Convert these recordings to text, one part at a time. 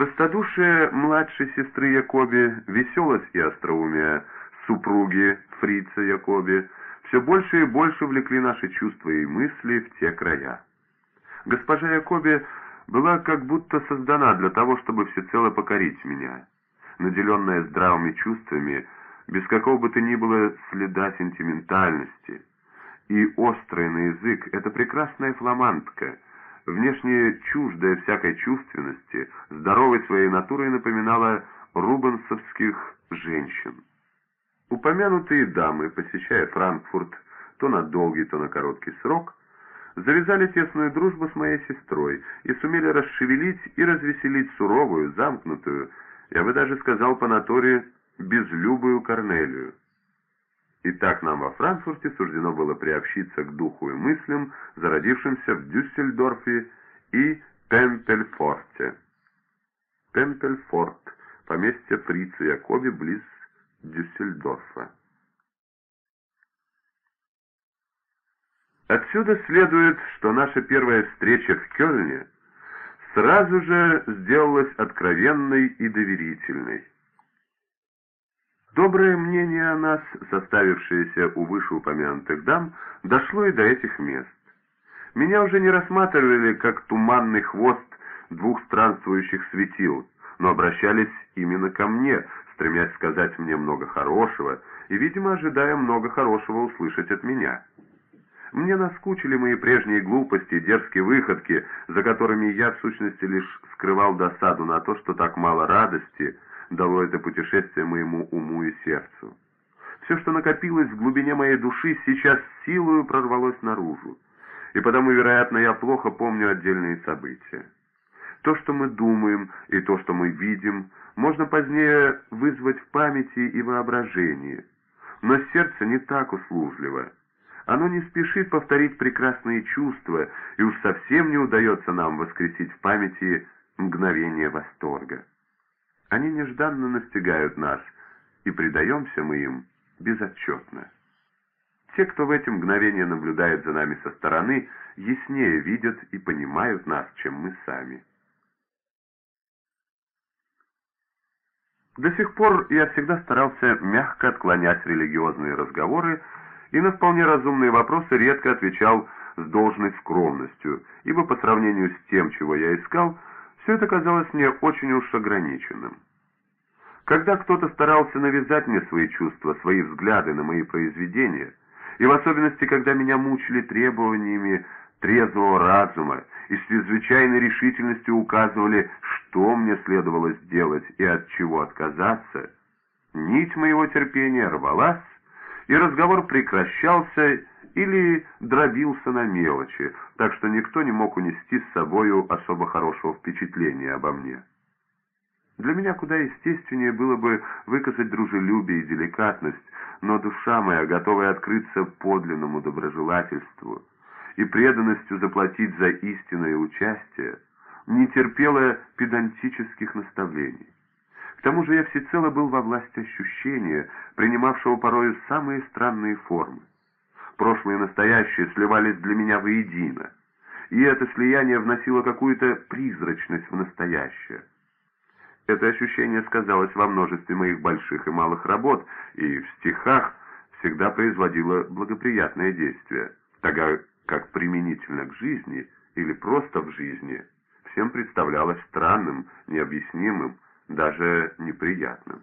Простодушие младшей сестры Якоби, веселость и остроумие супруги фрица Якоби все больше и больше влекли наши чувства и мысли в те края. Госпожа Якоби была как будто создана для того, чтобы всецело покорить меня. Наделенная здравыми чувствами, без какого бы то ни было следа сентиментальности, и острая на язык, эта прекрасная фламандка — внешне чуждая всякой чувственности, здоровой своей натурой напоминала рубенсовских женщин. Упомянутые дамы, посещая Франкфурт то на долгий, то на короткий срок, завязали тесную дружбу с моей сестрой и сумели расшевелить и развеселить суровую, замкнутую, я бы даже сказал по натуре, безлюбую Корнелию. И так нам во Франкфурте суждено было приобщиться к духу и мыслям, зародившимся в Дюссельдорфе и Пемпельфорте. Пемпельфорт, поместье фрица Якоби близ Дюссельдорфа. Отсюда следует, что наша первая встреча в Кёльне сразу же сделалась откровенной и доверительной. Доброе мнение о нас, составившееся у вышеупомянутых дам, дошло и до этих мест. Меня уже не рассматривали как туманный хвост двух странствующих светил, но обращались именно ко мне, стремясь сказать мне много хорошего и, видимо, ожидая много хорошего услышать от меня. Мне наскучили мои прежние глупости дерзкие выходки, за которыми я, в сущности, лишь скрывал досаду на то, что так мало радости — дало это путешествие моему уму и сердцу. Все, что накопилось в глубине моей души, сейчас силою прорвалось наружу, и потому, вероятно, я плохо помню отдельные события. То, что мы думаем, и то, что мы видим, можно позднее вызвать в памяти и воображении, но сердце не так услужливо. Оно не спешит повторить прекрасные чувства, и уж совсем не удается нам воскресить в памяти мгновение восторга. Они нежданно настигают нас, и предаемся мы им безотчетно. Те, кто в эти мгновения наблюдает за нами со стороны, яснее видят и понимают нас, чем мы сами. До сих пор я всегда старался мягко отклонять религиозные разговоры и на вполне разумные вопросы редко отвечал с должной скромностью, ибо по сравнению с тем, чего я искал, все это казалось мне очень уж ограниченным. Когда кто-то старался навязать мне свои чувства, свои взгляды на мои произведения, и в особенности, когда меня мучили требованиями трезвого разума и с чрезвычайной решительностью указывали, что мне следовало сделать и от чего отказаться, нить моего терпения рвалась, и разговор прекращался или дробился на мелочи, так что никто не мог унести с собою особо хорошего впечатления обо мне. Для меня куда естественнее было бы выказать дружелюбие и деликатность, но душа моя, готовая открыться подлинному доброжелательству и преданностью заплатить за истинное участие, не терпела педантических наставлений. К тому же я всецело был во власти ощущения, принимавшего порою самые странные формы. Прошлое и настоящее сливались для меня воедино, и это слияние вносило какую-то призрачность в настоящее. Это ощущение сказалось во множестве моих больших и малых работ, и в стихах всегда производило благоприятное действие, тогда как применительно к жизни или просто в жизни всем представлялось странным, необъяснимым, даже неприятным.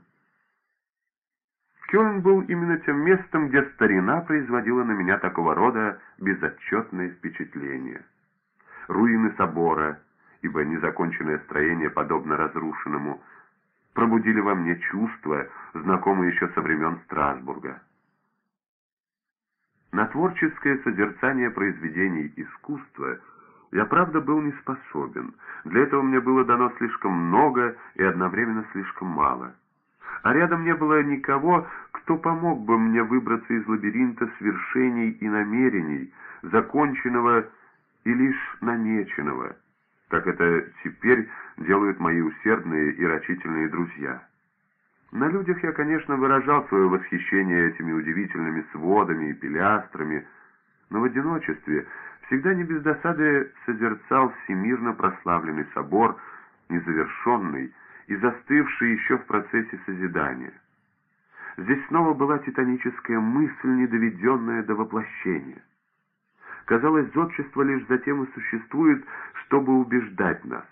Кёльн был именно тем местом, где старина производила на меня такого рода безотчетное впечатление. Руины собора, ибо незаконченное строение, подобно разрушенному, пробудили во мне чувства, знакомые еще со времен Страсбурга. На творческое созерцание произведений искусства я, правда, был не способен. Для этого мне было дано слишком много и одновременно слишком мало. А рядом не было никого, кто помог бы мне выбраться из лабиринта свершений и намерений, законченного и лишь намеченного — как это теперь делают мои усердные и рачительные друзья. На людях я, конечно, выражал свое восхищение этими удивительными сводами и пилястрами, но в одиночестве всегда не без досады созерцал всемирно прославленный собор незавершенный и застывший еще в процессе созидания. Здесь снова была титаническая мысль, недоведенная до воплощения. Казалось, зодчество лишь затем и существует, чтобы убеждать нас.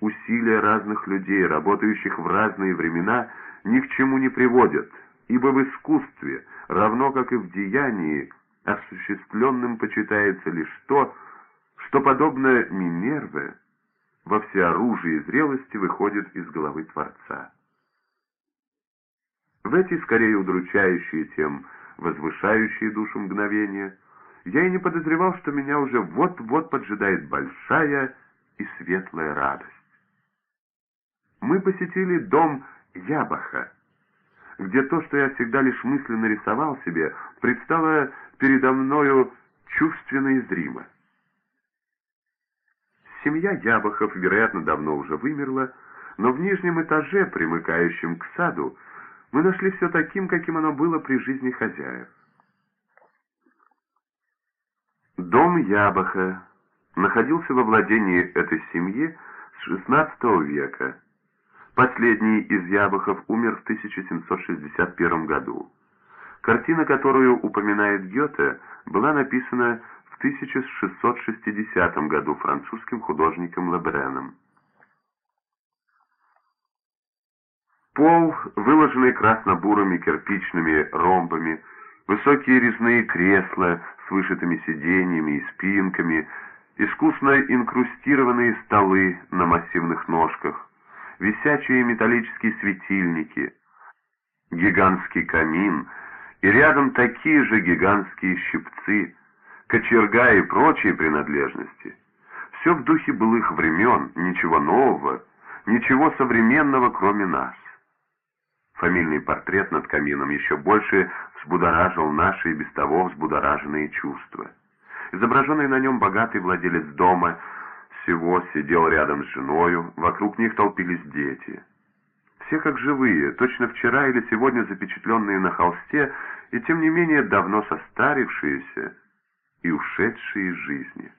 Усилия разных людей, работающих в разные времена, ни к чему не приводят, ибо в искусстве, равно как и в деянии, осуществленным почитается лишь то, что, подобно Минерве, во всеоружии зрелости выходит из головы Творца. В эти скорее удручающие, тем возвышающие душу мгновения, я и не подозревал, что меня уже вот-вот поджидает большая и светлая радость. Мы посетили дом Ябаха, где то, что я всегда лишь мысленно рисовал себе, предстало передо мною чувственно и зримо. Семья Ябахов, вероятно, давно уже вымерла, но в нижнем этаже, примыкающем к саду, мы нашли все таким, каким оно было при жизни хозяев. Дом Ябаха находился во владении этой семьи с XVI века. Последний из Ябахов умер в 1761 году. Картина, которую упоминает Гёте, была написана 1660 году французским художником Лебреном. Пол, выложенный красно-бурыми кирпичными ромбами, высокие резные кресла с вышитыми сиденьями и спинками, искусно инкрустированные столы на массивных ножках, висячие металлические светильники, гигантский камин и рядом такие же гигантские щипцы, кочерга и прочие принадлежности. Все в духе былых времен, ничего нового, ничего современного, кроме нас. Фамильный портрет над камином еще больше взбудоражил наши и без того взбудораженные чувства. Изображенный на нем богатый владелец дома всего сидел рядом с женою, вокруг них толпились дети. Все как живые, точно вчера или сегодня запечатленные на холсте, и тем не менее давно состарившиеся и ушедшие из жизни.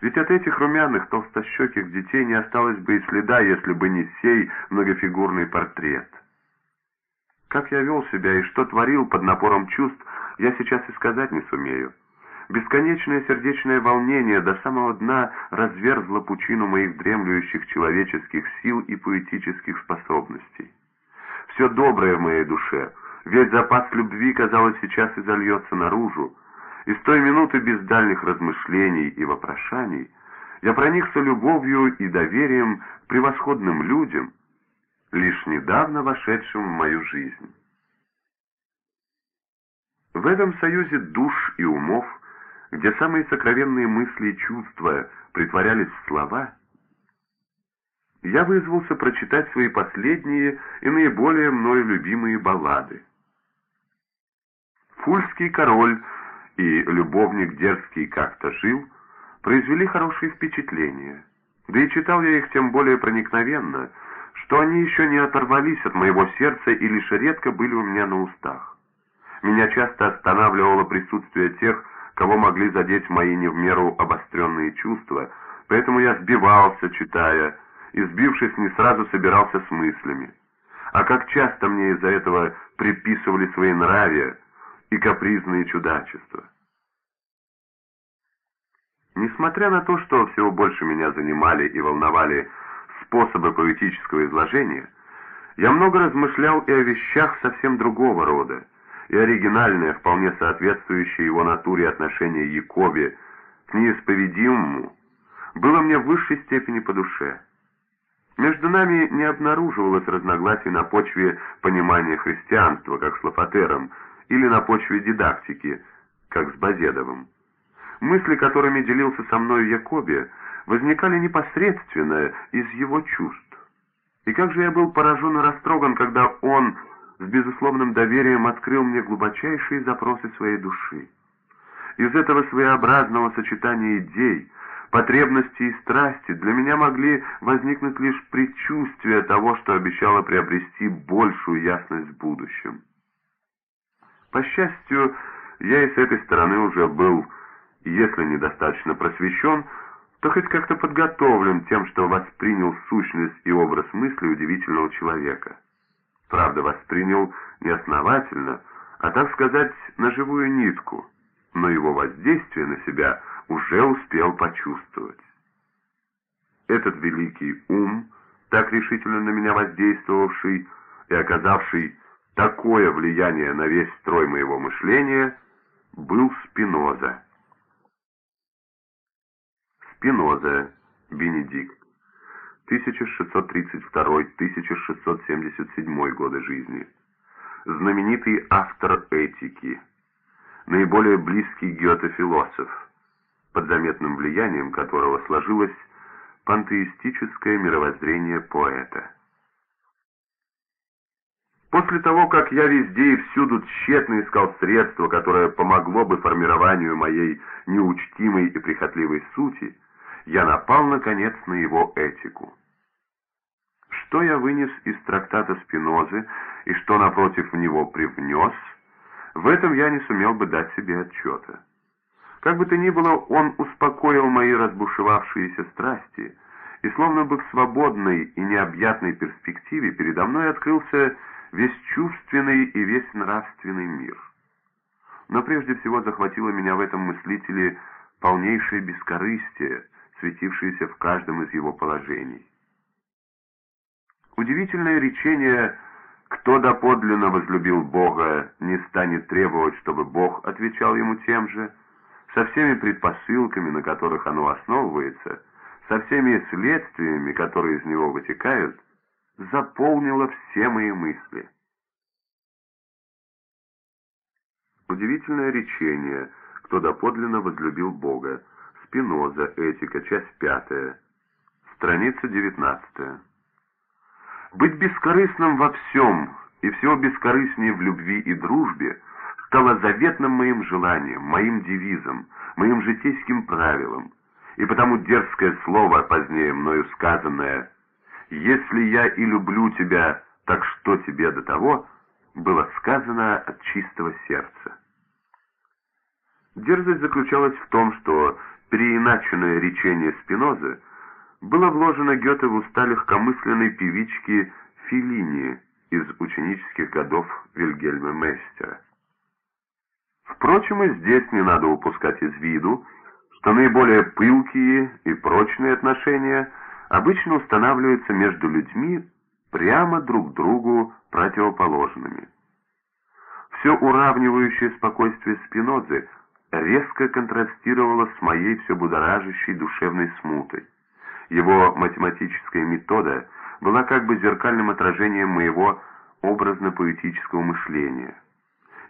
Ведь от этих румяных толстощеких детей не осталось бы и следа, если бы не сей многофигурный портрет. Как я вел себя и что творил под напором чувств, я сейчас и сказать не сумею. Бесконечное сердечное волнение до самого дна разверзло пучину моих дремлющих человеческих сил и поэтических способностей. Все доброе в моей душе, весь запас любви, казалось, сейчас и зальется наружу, и с той минуты без дальних размышлений и вопрошаний я проникся любовью и доверием превосходным людям, лишь недавно вошедшим в мою жизнь. В этом союзе душ и умов, где самые сокровенные мысли и чувства притворялись в слова, я вызвался прочитать свои последние и наиболее мною любимые баллады. Фульский король и любовник дерзкий как-то жил, произвели хорошее впечатление. Да и читал я их тем более проникновенно, что они еще не оторвались от моего сердца и лишь редко были у меня на устах. Меня часто останавливало присутствие тех, кого могли задеть мои не в меру обостренные чувства, поэтому я сбивался, читая, и, сбившись, не сразу собирался с мыслями. А как часто мне из-за этого приписывали свои нравия и капризные чудачества. Несмотря на то, что всего больше меня занимали и волновали способы поэтического изложения, я много размышлял и о вещах совсем другого рода, и оригинальное, вполне соответствующее его натуре отношение Якове к неисповедимому, было мне в высшей степени по душе. Между нами не обнаруживалось разногласий на почве понимания христианства, как с Лафатером, или на почве дидактики, как с Базедовым. Мысли, которыми делился со мной Якобе, возникали непосредственно из его чувств. И как же я был поражен и растроган, когда он с безусловным доверием открыл мне глубочайшие запросы своей души. Из этого своеобразного сочетания идей, потребностей и страсти для меня могли возникнуть лишь предчувствия того, что обещало приобрести большую ясность в будущем. По счастью, я и с этой стороны уже был, если недостаточно просвещен, то хоть как-то подготовлен тем, что воспринял сущность и образ мысли удивительного человека. Правда, воспринял не основательно, а, так сказать, на живую нитку, но его воздействие на себя уже успел почувствовать. Этот великий ум, так решительно на меня воздействовавший и оказавший такое влияние на весь строй моего мышления, был Спиноза. Спиноза, Бенедикт, 1632-1677 годы жизни. Знаменитый автор этики, наиболее близкий Гёте-философ, под заметным влиянием которого сложилось пантеистическое мировоззрение поэта. После того, как я везде и всюду тщетно искал средство, которое помогло бы формированию моей неучтимой и прихотливой сути, я напал, наконец, на его этику. Что я вынес из трактата Спинозы и что напротив него привнес, в этом я не сумел бы дать себе отчета. Как бы то ни было, он успокоил мои разбушевавшиеся страсти, и словно бы в свободной и необъятной перспективе передо мной открылся весь чувственный и весь нравственный мир. Но прежде всего захватило меня в этом мыслителе полнейшее бескорыстие, светившееся в каждом из его положений. Удивительное речение «Кто доподлинно возлюбил Бога, не станет требовать, чтобы Бог отвечал ему тем же», со всеми предпосылками, на которых оно основывается, со всеми следствиями, которые из него вытекают, заполнило все мои мысли. Удивительное речение «Кто доподлинно возлюбил Бога», Спиноза, Этика, часть пятая, страница девятнадцатая. Быть бескорыстным во всем и всего бескорыстнее в любви и дружбе стало заветным моим желанием, моим девизом, моим житейским правилом, и потому дерзкое слово, позднее мною сказанное «Если я и люблю тебя, так что тебе до того?» было сказано от чистого сердца. Дерзость заключалась в том, что переиначенное речение Спинозы было вложено Гёте в уста легкомысленной певички Филини из ученических годов Вильгельма Мейстера. Впрочем, и здесь не надо упускать из виду, что наиболее пылкие и прочные отношения обычно устанавливаются между людьми прямо друг другу противоположными. Все уравнивающее спокойствие Спинозы – резко контрастировало с моей все будоражащей душевной смутой. Его математическая метода была как бы зеркальным отражением моего образно-поэтического мышления.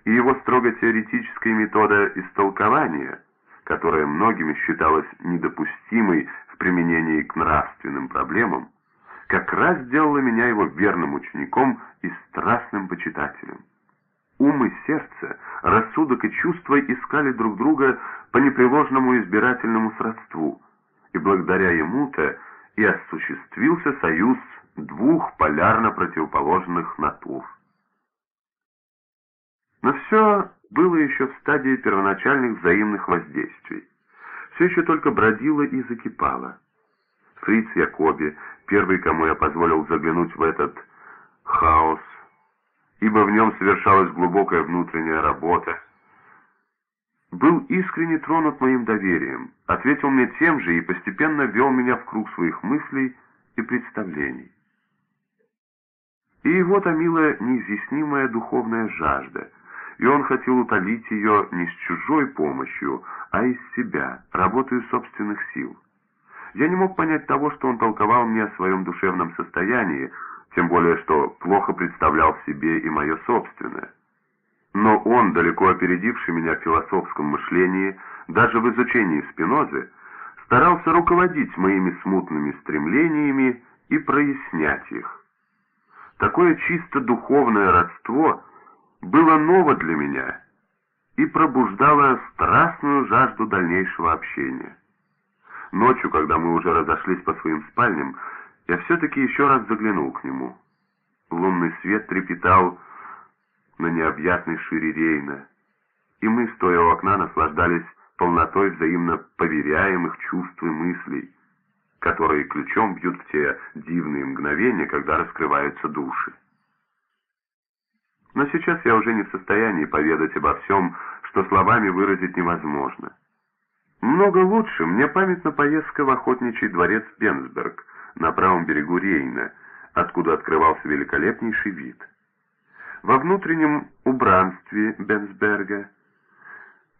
И его строго теоретическая метода истолкования, которая многими считалась недопустимой в применении к нравственным проблемам, как раз сделала меня его верным учеником и страстным почитателем. Ум и сердце, рассудок и чувства искали друг друга по непреложному избирательному сродству, и благодаря ему-то и осуществился союз двух полярно противоположных натур. Но все было еще в стадии первоначальных взаимных воздействий. Все еще только бродило и закипало. Фриц Якоби, первый, кому я позволил заглянуть в этот хаос, ибо в нем совершалась глубокая внутренняя работа, был искренне тронут моим доверием, ответил мне тем же и постепенно ввел меня в круг своих мыслей и представлений. И его томила неизъяснимая духовная жажда, и он хотел утолить ее не с чужой помощью, а из себя, работой собственных сил. Я не мог понять того, что он толковал мне о своем душевном состоянии, тем более что плохо представлял себе и мое собственное. Но он, далеко опередивший меня в философском мышлении, даже в изучении Спинозы, старался руководить моими смутными стремлениями и прояснять их. Такое чисто духовное родство было ново для меня и пробуждало страстную жажду дальнейшего общения. Ночью, когда мы уже разошлись по своим спальням, я все-таки еще раз заглянул к нему. Лунный свет трепетал на необъятной шире Рейна, и мы, стоя у окна, наслаждались полнотой взаимно поверяемых чувств и мыслей, которые ключом бьют в те дивные мгновения, когда раскрываются души. Но сейчас я уже не в состоянии поведать обо всем, что словами выразить невозможно. Много лучше мне памятна поездка в охотничий дворец Бенсберг на правом берегу Рейна, откуда открывался великолепнейший вид. Во внутреннем убранстве Бенсберга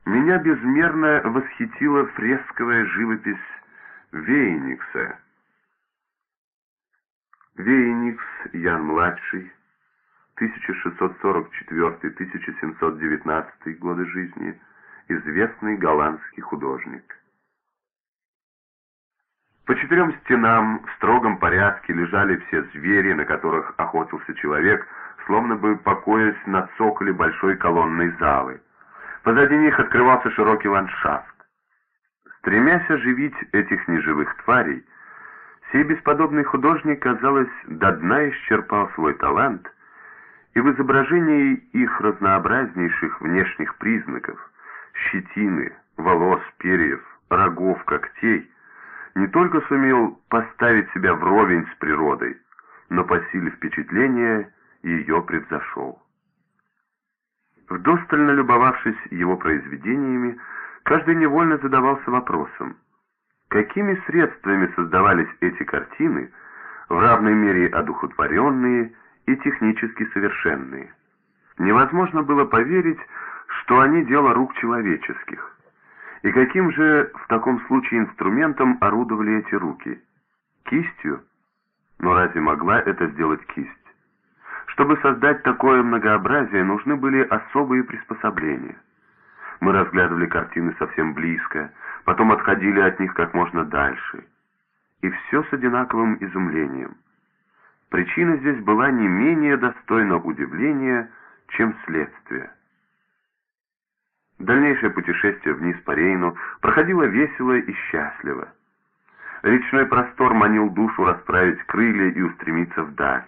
меня безмерно восхитила фресковая живопись Вейникса. Вейникс Ян-младший, 1644-1719 годы жизни, известный голландский художник. По четырем стенам в строгом порядке лежали все звери, на которых охотился человек, словно бы покоясь на цоколе большой колонной залы. Позади них открывался широкий ландшафт. Стремясь оживить этих неживых тварей, сей бесподобный художник, казалось, до дна исчерпал свой талант, и в изображении их разнообразнейших внешних признаков – щетины, волос, перьев, рогов, когтей, не только сумел поставить себя вровень с природой, но по силе впечатления ее превзошел. Вдостально любовавшись его произведениями, каждый невольно задавался вопросом, какими средствами создавались эти картины, в равной мере одухотворенные и технически совершенные. Невозможно было поверить, что они дело рук человеческих. И каким же в таком случае инструментом орудовали эти руки? Кистью? Но разве могла это сделать кисть? Чтобы создать такое многообразие, нужны были особые приспособления. Мы разглядывали картины совсем близко, потом отходили от них как можно дальше. И все с одинаковым изумлением. Причина здесь была не менее достойна удивления, чем следствие. Дальнейшее путешествие вниз по Рейну проходило весело и счастливо. Речной простор манил душу расправить крылья и устремиться вдаль.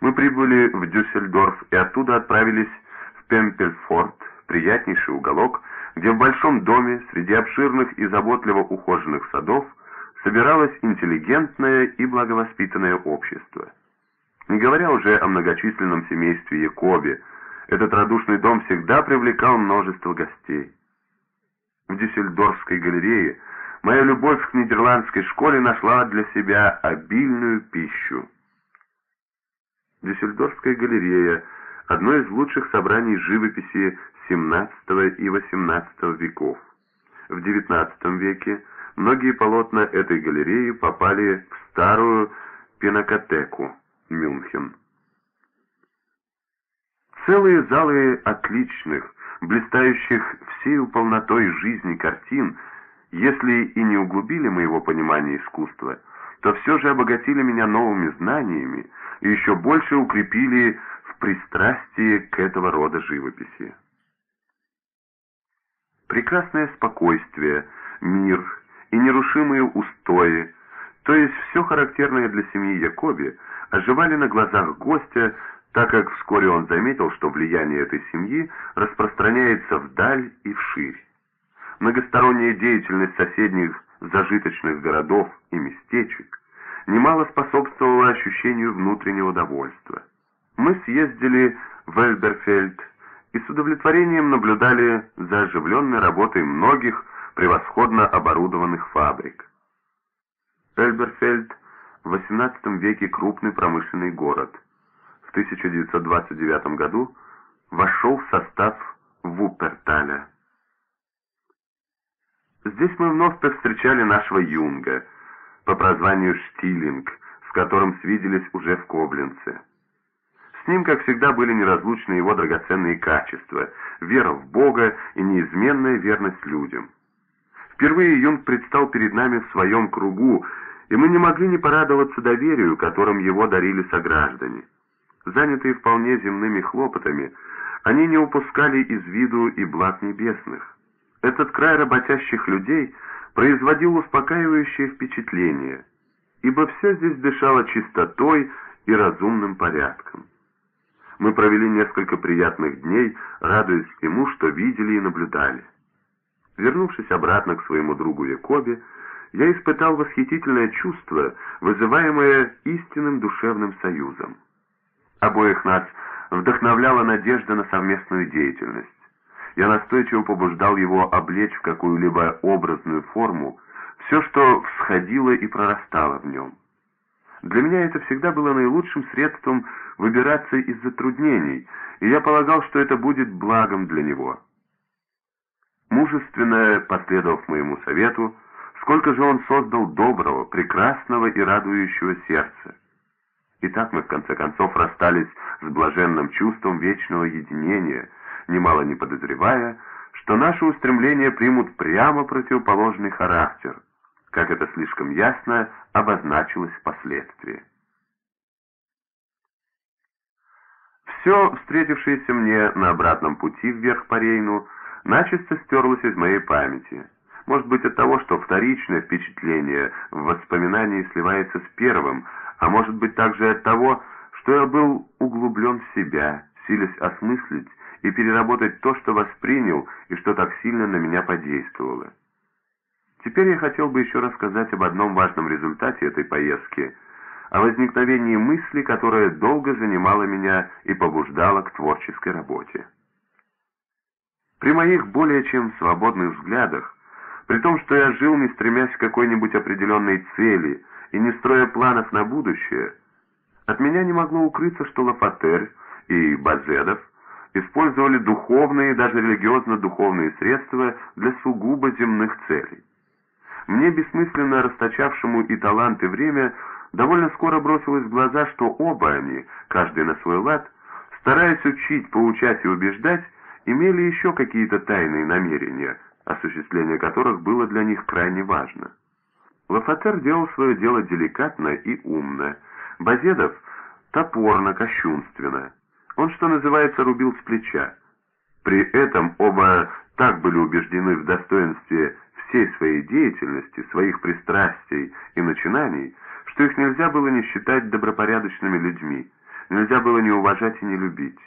Мы прибыли в Дюссельдорф и оттуда отправились в Пемпельфорт, приятнейший уголок, где в большом доме среди обширных и заботливо ухоженных садов собиралось интеллигентное и благовоспитанное общество. Не говоря уже о многочисленном семействе Якоби, этот радушный дом всегда привлекал множество гостей. В Дюссельдорфской галерее моя любовь к нидерландской школе нашла для себя обильную пищу. Дюссельдорфская галерея – одно из лучших собраний живописи XVII и XVIII веков. В XIX веке многие полотна этой галереи попали в старую пинакотеку Мюнхен. Целые залы отличных, блистающих всею полнотой жизни картин, если и не углубили моего понимания искусства, то все же обогатили меня новыми знаниями и еще больше укрепили в пристрастии к этого рода живописи. Прекрасное спокойствие, мир и нерушимые устои, то есть все характерное для семьи Якоби, оживали на глазах гостя, так как вскоре он заметил, что влияние этой семьи распространяется вдаль и вширь. Многосторонняя деятельность соседних зажиточных городов и местечек немало способствовала ощущению внутреннего довольства. Мы съездили в Эльберфельд и с удовлетворением наблюдали за оживленной работой многих превосходно оборудованных фабрик. Эльберфельд в XVIII веке крупный промышленный город – 1929 году вошел в состав Вуперталя. Здесь мы вновь повстречали нашего Юнга по прозванию Штилинг, с которым свиделись уже в Коблинце. С ним, как всегда, были неразлучны его драгоценные качества, вера в Бога и неизменная верность людям. Впервые Юнг предстал перед нами в своем кругу, и мы не могли не порадоваться доверию, которым его дарили сограждане. Занятые вполне земными хлопотами, они не упускали из виду и благ небесных. Этот край работящих людей производил успокаивающее впечатление, ибо все здесь дышало чистотой и разумным порядком. Мы провели несколько приятных дней, радуясь всему, что видели и наблюдали. Вернувшись обратно к своему другу Якобе, я испытал восхитительное чувство, вызываемое истинным душевным союзом. Обоих нас вдохновляла надежда на совместную деятельность. Я настойчиво побуждал его облечь в какую-либо образную форму все, что всходило и прорастало в нем. Для меня это всегда было наилучшим средством выбираться из затруднений, и я полагал, что это будет благом для него. Мужественно последовав моему совету, сколько же он создал доброго, прекрасного и радующего сердца. И так мы в конце концов расстались с блаженным чувством вечного единения, немало не подозревая, что наши устремления примут прямо противоположный характер, как это слишком ясно обозначилось впоследствии. Все, встретившееся мне на обратном пути вверх по Рейну, начисто стерлось из моей памяти. Может быть от того, что вторичное впечатление в воспоминании сливается с первым, а может быть также от того, что я был углублен в себя, силясь осмыслить и переработать то, что воспринял и что так сильно на меня подействовало. Теперь я хотел бы еще рассказать об одном важном результате этой поездки, о возникновении мысли, которая долго занимала меня и побуждала к творческой работе. При моих более чем свободных взглядах, при том, что я жил не стремясь к какой-нибудь определенной цели и не строя планов на будущее, от меня не могло укрыться, что Лафатер и Базедов использовали духовные, даже религиозно-духовные средства для сугубо земных целей. Мне, бессмысленно расточавшему и талант, и время, довольно скоро бросилось в глаза, что оба они, каждый на свой лад, стараясь учить, поучать и убеждать, имели еще какие-то тайные намерения, осуществление которых было для них крайне важно. Лафатер делал свое дело деликатно и умно, Базедов — топорно, кощунственно. Он, что называется, рубил с плеча. При этом оба так были убеждены в достоинстве всей своей деятельности, своих пристрастий и начинаний, что их нельзя было не считать добропорядочными людьми, нельзя было не уважать и не любить.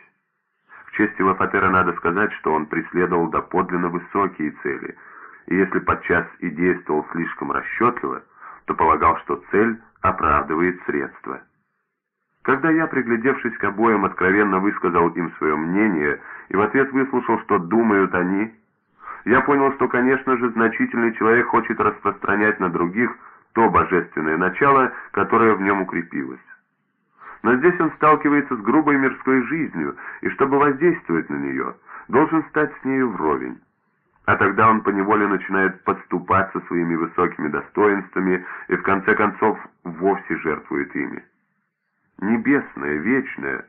В честь Лафатера надо сказать, что он преследовал доподлинно высокие цели, и если подчас и действовал слишком расчетливо, то полагал, что цель оправдывает средства. Когда я, приглядевшись к обоим, откровенно высказал им свое мнение и в ответ выслушал, что думают они, я понял, что, конечно же, значительный человек хочет распространять на других то божественное начало, которое в нем укрепилось. Но здесь он сталкивается с грубой мирской жизнью, и чтобы воздействовать на нее, должен стать с нею вровень. А тогда он поневоле начинает подступаться своими высокими достоинствами и в конце концов вовсе жертвует ими. Небесное, вечное,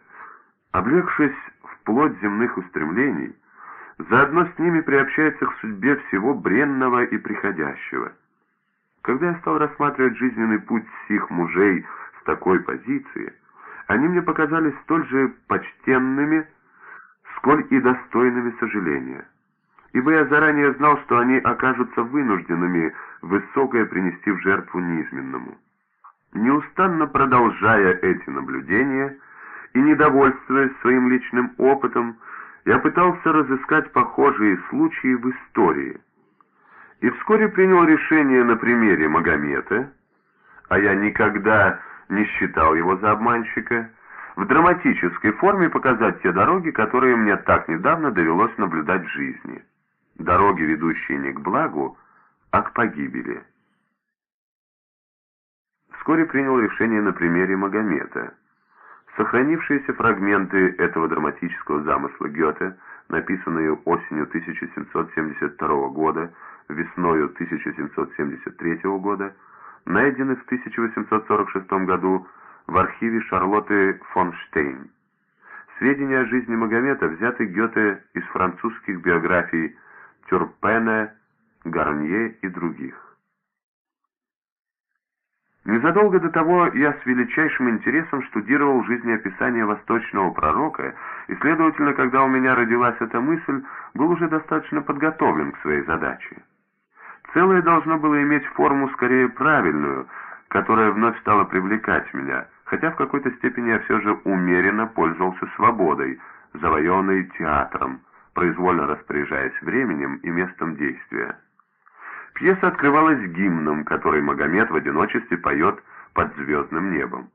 облегшись в плоть земных устремлений, заодно с ними приобщается к судьбе всего бренного и приходящего. Когда я стал рассматривать жизненный путь сих мужей с такой позиции, они мне показались столь же почтенными, сколь и достойными сожаления. Ибо я заранее знал, что они окажутся вынужденными высокое принести в жертву низменному. Неустанно продолжая эти наблюдения и недовольствуясь своим личным опытом, я пытался разыскать похожие случаи в истории. И вскоре принял решение на примере Магомета, а я никогда не считал его за обманщика, в драматической форме показать те дороги, которые мне так недавно довелось наблюдать в жизни. Дороги, ведущие не к благу, а к погибели. Вскоре принял решение на примере Магомета. Сохранившиеся фрагменты этого драматического замысла Гёте, написанные осенью 1772 года, весною 1773 года, найдены в 1846 году в архиве Шарлотты фон Штейн. Сведения о жизни Магомета взяты Гёте из французских биографий Тюрпена, Гарнье и других. Незадолго до того я с величайшим интересом штудировал жизнеописание восточного пророка, и, следовательно, когда у меня родилась эта мысль, был уже достаточно подготовлен к своей задаче. Целое должно было иметь форму скорее правильную, которая вновь стала привлекать меня, хотя в какой-то степени я все же умеренно пользовался свободой, завоеванной театром, произвольно распоряжаясь временем и местом действия. Пьеса открывалась гимном, который Магомед в одиночестве поет под звездным небом.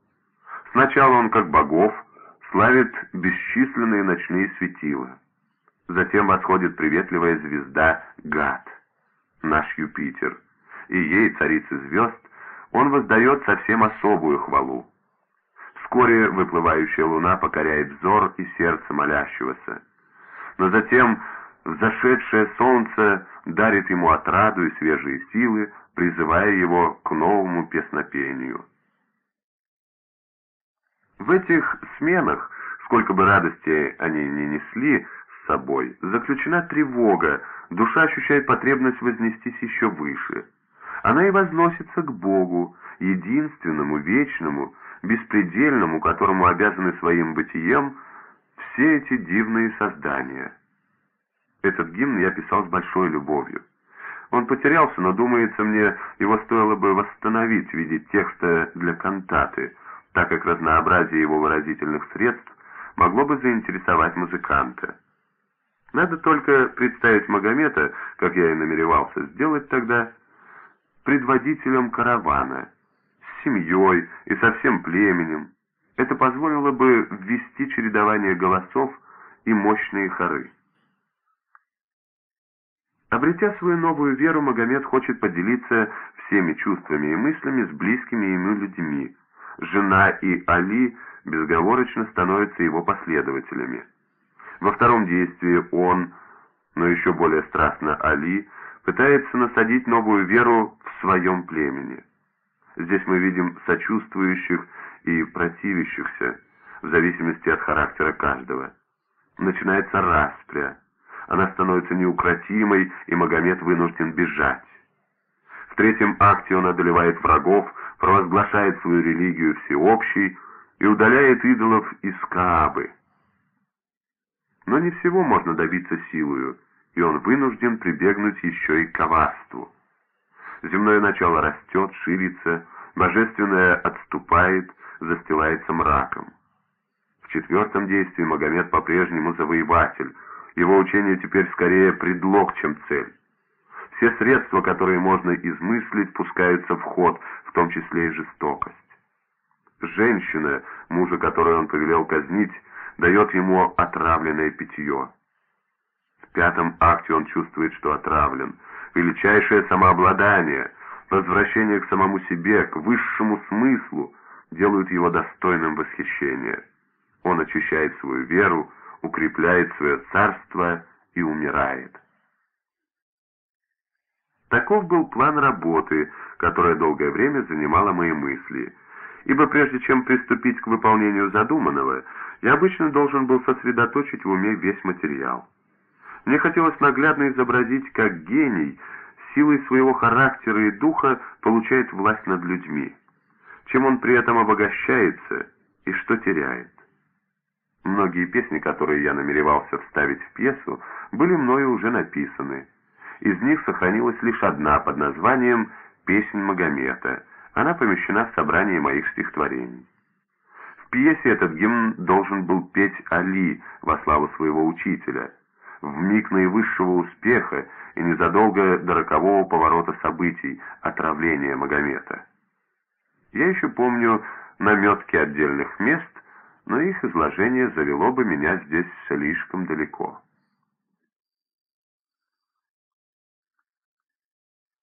Сначала он, как богов, славит бесчисленные ночные светила. Затем восходит приветливая звезда Гад, наш Юпитер, и ей, царице звезд, он воздает совсем особую хвалу. Вскоре выплывающая луна покоряет взор и сердце молящегося. Но затем взошедшее солнце дарит ему отраду и свежие силы, призывая его к новому песнопению. В этих сменах, сколько бы радости они ни несли собой, заключена тревога, душа ощущает потребность вознестись еще выше. Она и возносится к Богу, единственному, вечному, беспредельному, которому обязаны своим бытием все эти дивные создания. Этот гимн я писал с большой любовью. Он потерялся, но, думается мне, его стоило бы восстановить в виде текста для кантаты, так как разнообразие его выразительных средств могло бы заинтересовать музыканта. Надо только представить Магомета, как я и намеревался сделать тогда, предводителем каравана, с семьей и со всем племенем. Это позволило бы ввести чередование голосов и мощные хоры. Обретя свою новую веру, Магомед хочет поделиться всеми чувствами и мыслями с близкими ему людьми. Жена и Али безговорочно становятся его последователями. Во втором действии он, но еще более страстно Али, пытается насадить новую веру в своем племени. Здесь мы видим сочувствующих и противящихся, в зависимости от характера каждого. Начинается распря она становится неукротимой, и Магомед вынужден бежать. В третьем акте он одолевает врагов, провозглашает свою религию всеобщей и удаляет идолов из Каабы. Но не всего можно добиться силою, и он вынужден прибегнуть еще и к коварству. Земное начало растет, ширится, божественное отступает, застилается мраком. В четвертом действии Магомед по-прежнему завоеватель – его учение теперь скорее предлог, чем цель. Все средства, которые можно измыслить, пускаются в ход, в том числе и жестокость. Женщина, мужа которой он повелел казнить, дает ему отравленное питье. В пятом акте он чувствует, что отравлен. Величайшее самообладание, возвращение к самому себе, к высшему смыслу делают его достойным восхищения. Он очищает свою веру, укрепляет свое царство и умирает. Таков был план работы, которая долгое время занимала мои мысли, ибо прежде чем приступить к выполнению задуманного, я обычно должен был сосредоточить в уме весь материал. Мне хотелось наглядно изобразить, как гений силой своего характера и духа получает власть над людьми, чем он при этом обогащается и что теряет. Многие песни, которые я намеревался вставить в пьесу, были мною уже написаны. Из них сохранилась лишь одна под названием «Песнь Магомета». Она помещена в собрании моих стихотворений. В пьесе этот гимн должен был петь Али во славу своего учителя, в миг наивысшего успеха и незадолго до рокового поворота событий, отравления Магомета. Я еще помню наметки отдельных мест, но их изложение завело бы меня здесь слишком далеко.